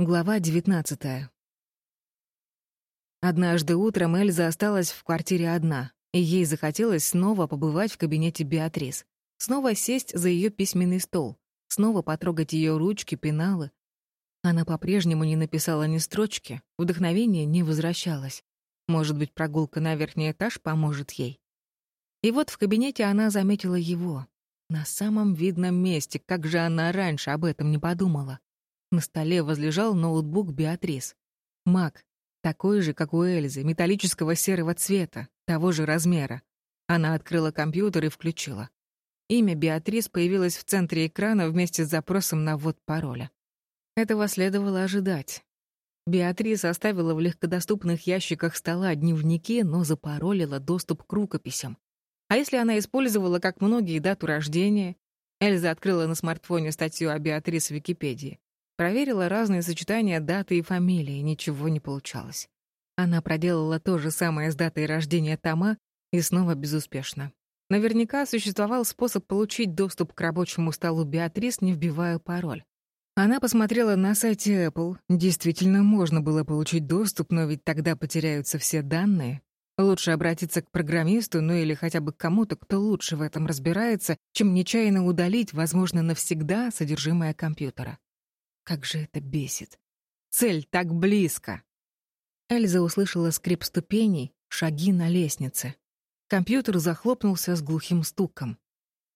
Глава 19 Однажды утром Эльза осталась в квартире одна, и ей захотелось снова побывать в кабинете Беатрис, снова сесть за ее письменный стол, снова потрогать ее ручки, пеналы. Она по-прежнему не написала ни строчки, вдохновение не возвращалось. Может быть, прогулка на верхний этаж поможет ей. И вот в кабинете она заметила его. На самом видном месте, как же она раньше об этом не подумала. На столе возлежал ноутбук Беатрис. Мак, такой же, как у Эльзы, металлического серого цвета, того же размера. Она открыла компьютер и включила. Имя Беатрис появилось в центре экрана вместе с запросом на ввод пароля. Этого следовало ожидать. Беатрис оставила в легкодоступных ящиках стола дневники, но запаролила доступ к рукописям. А если она использовала, как многие, дату рождения? Эльза открыла на смартфоне статью о Беатрис в Википедии. Проверила разные сочетания даты и фамилии, ничего не получалось. Она проделала то же самое с датой рождения Тома и снова безуспешно. Наверняка существовал способ получить доступ к рабочему столу Беатрис, не вбивая пароль. Она посмотрела на сайте Apple. Действительно, можно было получить доступ, но ведь тогда потеряются все данные. Лучше обратиться к программисту, ну или хотя бы к кому-то, кто лучше в этом разбирается, чем нечаянно удалить, возможно, навсегда содержимое компьютера. Как же это бесит. Цель так близко. Эльза услышала скрип ступеней, шаги на лестнице. Компьютер захлопнулся с глухим стуком.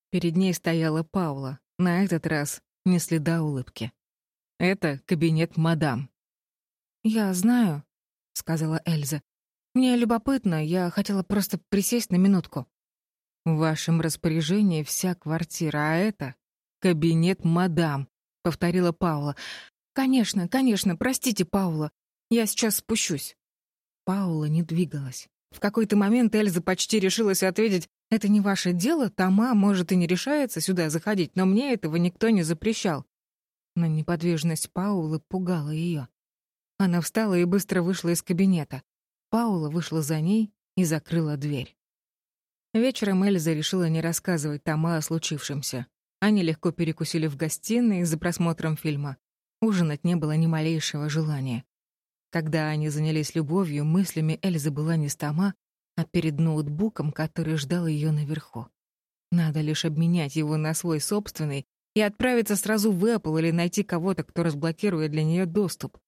Перед ней стояла Паула, на этот раз не следа улыбки. «Это кабинет мадам». «Я знаю», — сказала Эльза. «Мне любопытно, я хотела просто присесть на минутку». «В вашем распоряжении вся квартира, а это кабинет мадам. — повторила Паула. «Конечно, конечно, простите, Паула. Я сейчас спущусь». Паула не двигалась. В какой-то момент Эльза почти решилась ответить, «Это не ваше дело, Тома, может, и не решается сюда заходить, но мне этого никто не запрещал». Но неподвижность Паулы пугала ее. Она встала и быстро вышла из кабинета. Паула вышла за ней и закрыла дверь. Вечером Эльза решила не рассказывать Тома о случившемся. Они легко перекусили в гостиной за просмотром фильма. Ужинать не было ни малейшего желания. Когда они занялись любовью, мыслями Эльза была не с Тома, а перед ноутбуком, который ждал ее наверху. Надо лишь обменять его на свой собственный и отправиться сразу в Apple или найти кого-то, кто разблокирует для нее доступ.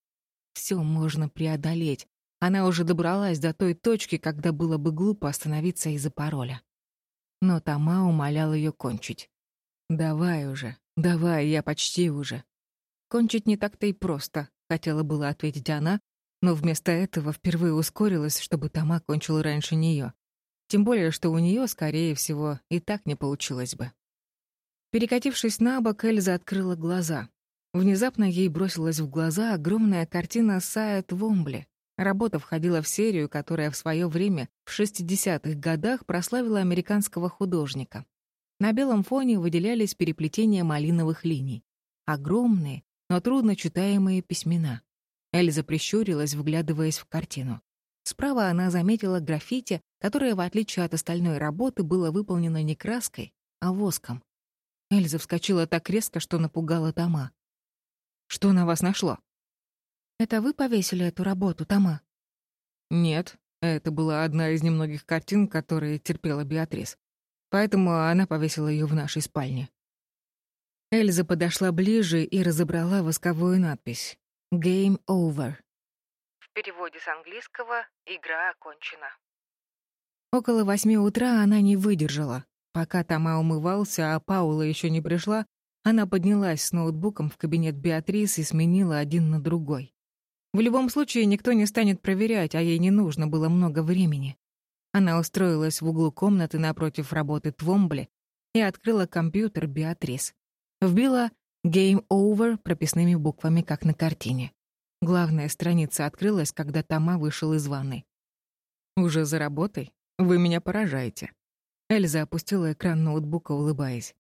Все можно преодолеть. Она уже добралась до той точки, когда было бы глупо остановиться из-за пароля. Но Тома умолял ее кончить. «Давай уже, давай, я почти уже». Кончить не так-то и просто, хотела было ответить она, но вместо этого впервые ускорилась, чтобы Тома кончил раньше нее. Тем более, что у нее, скорее всего, и так не получилось бы. Перекатившись на бок, Эльза открыла глаза. Внезапно ей бросилась в глаза огромная картина Саэт Вомбли. Работа входила в серию, которая в свое время, в 60-х годах, прославила американского художника. На белом фоне выделялись переплетения малиновых линий. Огромные, но трудно читаемые письмена. Эльза прищурилась, вглядываясь в картину. Справа она заметила граффити, которое, в отличие от остальной работы, было выполнено не краской, а воском. Эльза вскочила так резко, что напугала Тома. «Что на вас нашло?» «Это вы повесили эту работу, Тома?» «Нет, это была одна из немногих картин, которые терпела Беатрис поэтому она повесила ее в нашей спальне. Эльза подошла ближе и разобрала восковую надпись «Game over». В переводе с английского «Игра окончена». Около восьми утра она не выдержала. Пока Тома умывался, а Паула еще не пришла, она поднялась с ноутбуком в кабинет Беатрис и сменила один на другой. В любом случае, никто не станет проверять, а ей не нужно было много времени. Она устроилась в углу комнаты напротив работы Твомбли и открыла компьютер Беатрис. Вбила «Game Over» прописными буквами, как на картине. Главная страница открылась, когда Тома вышел из ванной. «Уже за работой? Вы меня поражаете». Эльза опустила экран ноутбука, улыбаясь.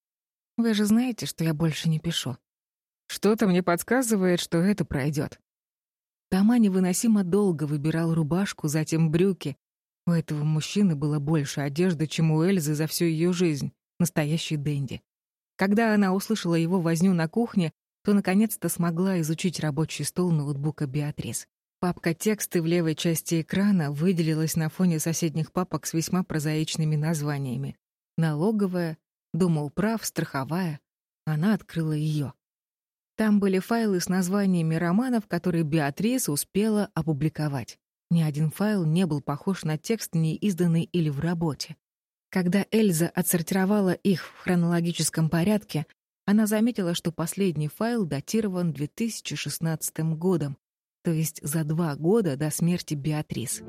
«Вы же знаете, что я больше не пишу». «Что-то мне подсказывает, что это пройдет. Тома невыносимо долго выбирал рубашку, затем брюки, у этого мужчины было больше одежды, чем у Эльзы за всю ее жизнь. Настоящий денди. Когда она услышала его возню на кухне, то наконец-то смогла изучить рабочий стол ноутбука Беатрис. Папка «Тексты» в левой части экрана выделилась на фоне соседних папок с весьма прозаичными названиями. Налоговая, думал прав, страховая. Она открыла ее. Там были файлы с названиями романов, которые Беатрис успела опубликовать. Ни один файл не был похож на текст, не изданный или в работе. Когда Эльза отсортировала их в хронологическом порядке, она заметила, что последний файл датирован 2016 годом, то есть за два года до смерти Беатрис.